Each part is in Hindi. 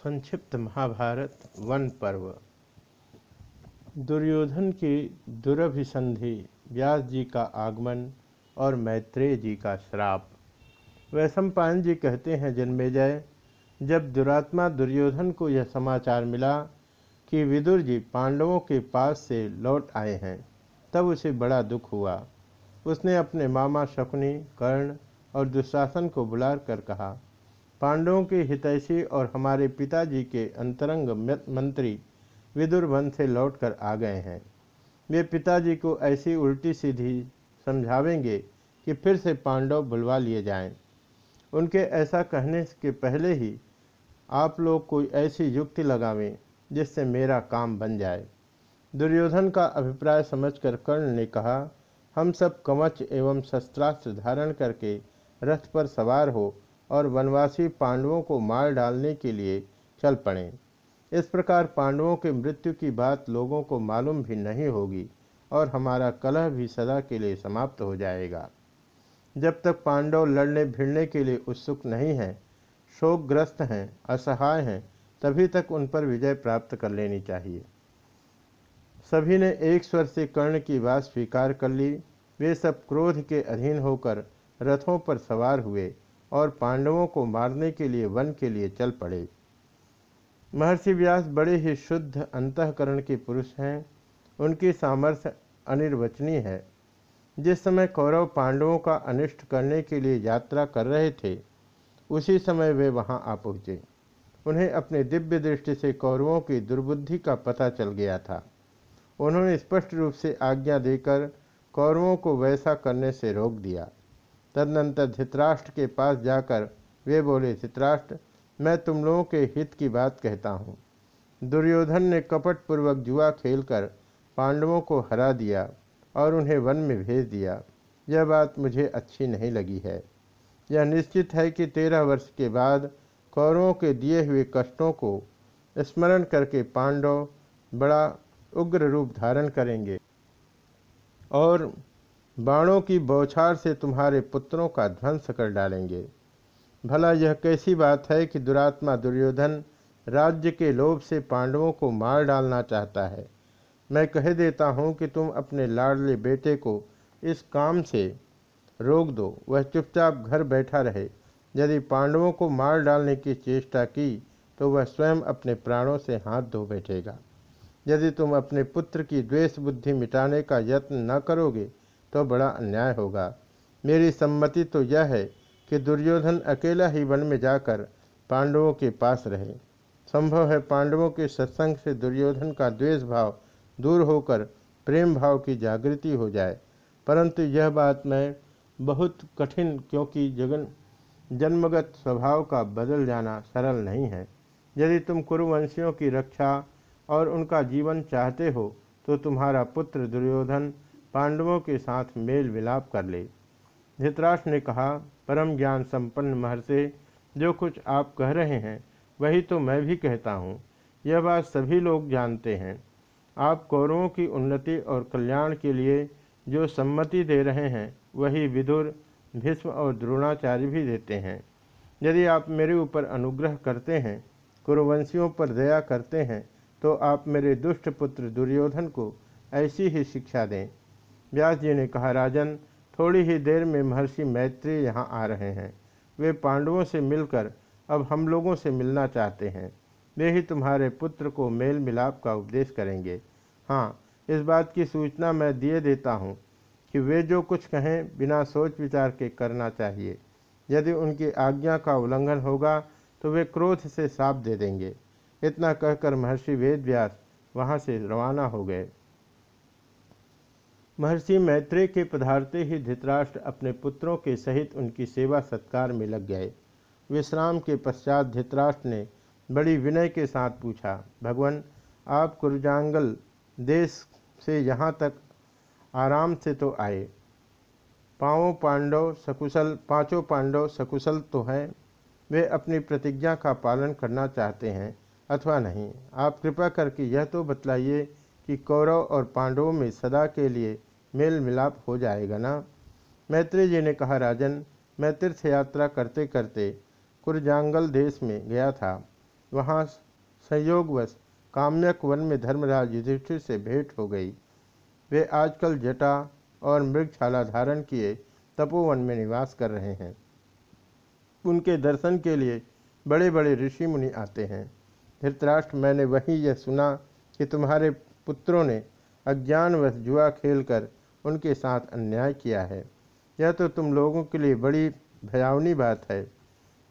संक्षिप्त महाभारत वन पर्व। दुर्योधन की दुरभिसंधि, व्यास जी का आगमन और मैत्रेय जी का श्राप। वैशंपायन जी कहते हैं जन्मेजय जब दुरात्मा दुर्योधन को यह समाचार मिला कि विदुर जी पांडवों के पास से लौट आए हैं, तब उसे बड़ा दुख हुआ। उसने अपने मामा शकुनी, कर्ण और दुशासन को बुलाकर कहा पांडवों के हितैषी और हमारे पिताजी के अंतरंग मंत्री विदुर वन से लौटकर आ गए हैं वे पिताजी को ऐसी उल्टी सीधी समझावेंगे कि फिर से पांडव बुलवा लिए जाएँ। उनके ऐसा कहने के पहले ही आप लोग कोई ऐसी युक्ति लगावें जिससे मेरा काम बन जाए दुर्योधन का अभिप्राय समझकर कर्ण ने कहा, हम सब कवच एवं शस्त्रास्त्र धारण करके रथ पर सवार हो और वनवासी पांडवों को मार डालने के लिए चल पड़े। इस प्रकार पांडवों के मृत्यु की बात लोगों को मालूम भी नहीं होगी और हमारा कलह भी सदा के लिए समाप्त हो जाएगा। जब तक पांडव लड़ने भिड़ने के लिए उत्सुक नहीं हैं, शोकग्रस्त हैं, असहाय हैं, तभी तक उन पर विजय प्राप्त कर लेनी चाहिए। सभी ने एक स्वर से कर्ण की बात स्वीकार कर ली। वे सब क्रोध के अधीन होकर रथों पर सवार हुए। और पांडवों को मारने के लिए वन के लिए चल पड़े। महर्षि व्यास बड़े ही शुद्ध अंतकरण के पुरुष हैं। उनकी सामर्थ्य अनिर्वचनीय है। जिस समय कौरव पांडवों का अनिष्ट करने के लिए यात्रा कर रहे थे, उसी समय वे वहाँ आ पहुँचे। उन्हें अपने दिव्य दृष्टि से कौरवों की दुर्बुद्धि का पता चल गया था। उन्होंने स्पष्ट रूप से आज्ञा देकर कौरवों को वैसा करने से रोक दिया। तदनंतर धृतराष्ट्र के पास जाकर वे बोले, धृतराष्ट्र, मैं तुम लोगों के हित की बात कहता हूँ। दुर्योधन ने कपटपूर्वक जुआ खेलकर पांडवों को हरा दिया और उन्हें वन में भेज दिया। यह बात मुझे अच्छी नहीं लगी है। यह निश्चित है कि तेरह वर्ष के बाद कौरवों के दिए हुए कष्टों को स्मरण करके पांडव बड़ा उग्र रूप धारण करेंगे और बाणों की बौछार से तुम्हारे पुत्रों का ध्वंस कर डालेंगे। भला यह कैसी बात है कि दुरात्मा दुर्योधन राज्य के लोभ से पांडवों को मार डालना चाहता है? मैं कह देता हूँ कि तुम अपने लाडले बेटे को इस काम से रोक दो। वह चुपचाप घर बैठा रहे। यदि पांडवों को मार डालने की चेष्टा की तो वह स्वयं अपने प्राणों से हाथ धो बैठेगा। यदि तुम अपने पुत्र की द्वेष बुद्धि मिटाने का यत्न न करोगे तो बड़ा अन्याय होगा। मेरी सम्मति तो यह है कि दुर्योधन अकेला ही वन में जाकर पांडवों के पास रहे। संभव है पांडवों के सत्संग से दुर्योधन का द्वेष भाव दूर होकर प्रेम भाव की जागृति हो जाए। परंतु यह बात मैं बहुत कठिन क्योंकि जगन, जन्मगत स्वभाव का बदल जाना सरल नहीं है। यदि तुम कुरुवंशियों की रक्षा और उनका जीवन चाहते हो तो तुम्हारा पुत्र दुर्योधन पांडवों के साथ मेल मिलाप कर ले। धृतराष्ट्र ने कहा, परम ज्ञान संपन्न महर्षि, जो कुछ आप कह रहे हैं, वही तो मैं भी कहता हूँ। यह बात सभी लोग जानते हैं। आप कौरवों की उन्नति और कल्याण के लिए जो सम्मति दे रहे हैं, वही विदुर, भीष्म और द्रोणाचार्य भी देते हैं। यदि आप मेरे ऊपर अनुग्रह करते हैं, कुरुवंशियों पर दया करते हैं तो आप मेरे दुष्ट पुत्र दुर्योधन को ऐसी ही शिक्षा दें। व्यास जी ने कहा, राजन, थोड़ी ही देर में महर्षि मैत्री यहाँ आ रहे हैं। वे पांडवों से मिलकर अब हम लोगों से मिलना चाहते हैं। वे ही तुम्हारे पुत्र को मेल मिलाप का उपदेश करेंगे। हाँ इस बात की सूचना मैं दिए देता हूँ कि वे जो कुछ कहें बिना सोच विचार के करना चाहिए। यदि उनकी आज्ञा का उल्लंघन होगा तो वे क्रोध से साप दे देंगे। इतना कहकर महर्षि वेद व्यास वहाँ से रवाना हो गए। महर्षि मैत्रेय के पधारते ही धृतराष्ट्र अपने पुत्रों के सहित उनकी सेवा सत्कार में लग गए। विश्राम के पश्चात धृतराष्ट्र ने बड़ी विनय के साथ पूछा, भगवान, आप कुरजांगल देश से यहाँ तक आराम से तो आए। पाँवों पांडव सकुशल, पाँचों पांडव सकुशल तो हैं। वे अपनी प्रतिज्ञा का पालन करना चाहते हैं अथवा नहीं। आप कृपा करके यह तो बतलाइए कि कौरव और पांडवों में सदा के लिए मेल मिलाप हो जाएगा ना? मैत्री जी ने कहा, राजन, मैं तीर्थ यात्रा करते करते कुरजांगल देश में गया था। वहाँ संयोगवश काम्यक वन में धर्मराज युधिष्ठिर से भेंट हो गई। वे आजकल जटा और मृगशाला धारण किए तपोवन में निवास कर रहे हैं। उनके दर्शन के लिए बड़े बड़े ऋषि मुनि आते हैं। धृतराष्ट्र, मैंने वही यह सुना कि तुम्हारे पुत्रों ने अज्ञानवश जुआ खेलकर उनके साथ अन्याय किया है। यह तो तुम लोगों के लिए बड़ी भयावनी बात है।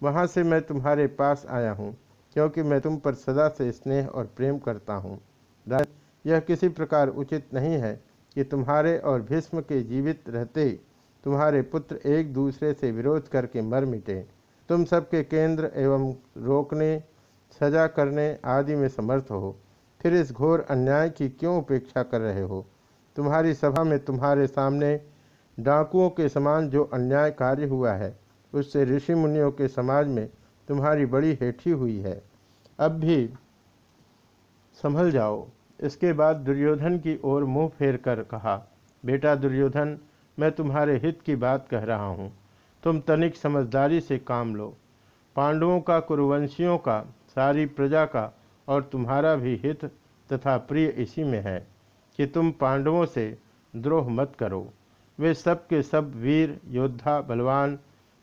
वहाँ से मैं तुम्हारे पास आया हूँ, क्योंकि मैं तुम पर सदा से स्नेह और प्रेम करता हूँ। यह किसी प्रकार उचित नहीं है कि तुम्हारे और भीष्म के जीवित रहते तुम्हारे पुत्र एक दूसरे से विरोध करके मर मिटे। तुम सबके केंद्र एवं रोकने, सजा करने आदि में समर्थ हो। फिर इस घोर अन्याय की क्यों उपेक्षा कर रहे हो? तुम्हारी सभा में तुम्हारे सामने डाकुओं के समान जो अन्याय कार्य हुआ है, उससे ऋषि मुनियों के समाज में तुम्हारी बड़ी हेठी हुई है। अब भी संभल जाओ। इसके बाद दुर्योधन की ओर मुँह फेर कर कहा, बेटा दुर्योधन, मैं तुम्हारे हित की बात कह रहा हूँ। तुम तनिक समझदारी से काम लो। पांडवों का, कुरुवंशियों का, सारी प्रजा का और तुम्हारा भी हित तथा प्रिय इसी में है। कि तुम पांडवों से द्रोह मत करो। वे सब के सब वीर, योद्धा, बलवान,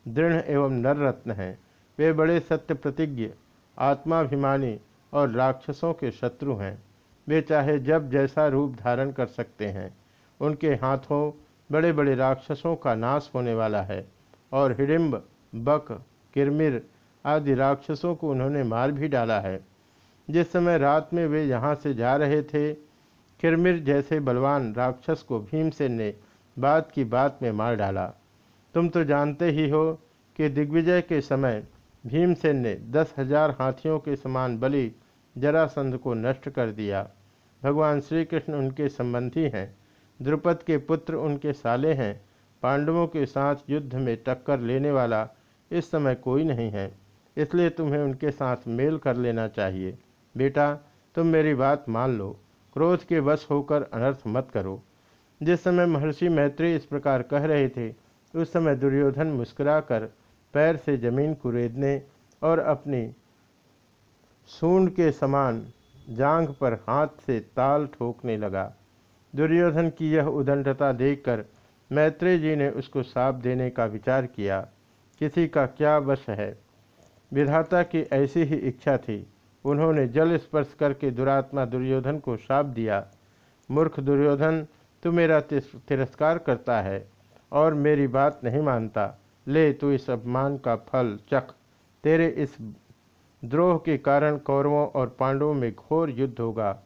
दृढ़ एवं नर रत्न हैं। वे बड़े सत्य प्रतिज्ञ, आत्माभिमानी और राक्षसों के शत्रु हैं। वे चाहे जब जैसा रूप धारण कर सकते हैं। उनके हाथों बड़े बड़े राक्षसों का नाश होने वाला है और हिडिम्ब, बक, किरमिर आदि राक्षसों को उन्होंने मार भी डाला है। जिस समय रात में वे यहाँ से जा रहे थे किरमिर जैसे बलवान राक्षस को भीमसेन ने बात की बात में मार डाला। तुम तो जानते ही हो कि दिग्विजय के समय भीमसेन ने दस हज़ार हाथियों के समान बलि जरासंध को नष्ट कर दिया। भगवान श्री कृष्ण उनके संबंधी हैं। द्रुपद के पुत्र उनके साले हैं। पांडवों के साथ युद्ध में टक्कर लेने वाला इस समय कोई नहीं है। इसलिए तुम्हें उनके साथ मेल कर लेना चाहिए। बेटा, तुम मेरी बात मान लो। क्रोध के वश होकर अनर्थ मत करो। जिस समय महर्षि मैत्री इस प्रकार कह रहे थे, उस समय दुर्योधन मुस्कुराकर पैर से ज़मीन कुरेदने और अपनी सूंड के समान जांघ पर हाथ से ताल ठोकने लगा। दुर्योधन की यह उदंडता देखकर मैत्रेय जी ने उसको साप देने का विचार किया, किसी का क्या वश है? विधाता की ऐसी ही इच्छा थी। उन्होंने जल स्पर्श करके दुरात्मा दुर्योधन को श्राप दिया। मूर्ख दुर्योधन, तू मेरा तिरस्कार करता है और मेरी बात नहीं मानता। ले, तू इस अपमान का फल चख। तेरे इस द्रोह के कारण कौरवों और पांडवों में घोर युद्ध होगा।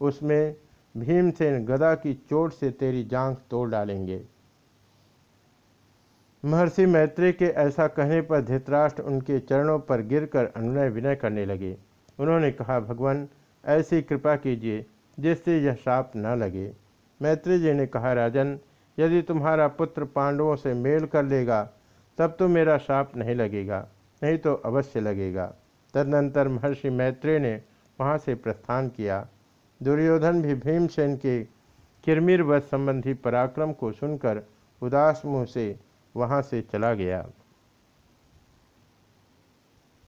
उसमें भीमसेन गदा की चोट से तेरी जांघ तोड़ डालेंगे। महर्षि मैत्री के ऐसा कहने पर धृतराष्ट्र उनके चरणों पर गिरकर अनुनय विनय करने लगे। उन्होंने कहा, भगवान, ऐसी कृपा कीजिए जिससे यह शाप न लगे। मैत्री जी ने कहा, राजन, यदि तुम्हारा पुत्र पांडवों से मेल कर लेगा, तब तो मेरा शाप नहीं लगेगा, नहीं तो अवश्य लगेगा। तदनंतर महर्षि मैत्रेय ने वहाँ से प्रस्थान किया। दुर्योधन भी भीमसेन के किरमिर संबंधी पराक्रम को सुनकर उदास मुँह से वहाँ से चला गया।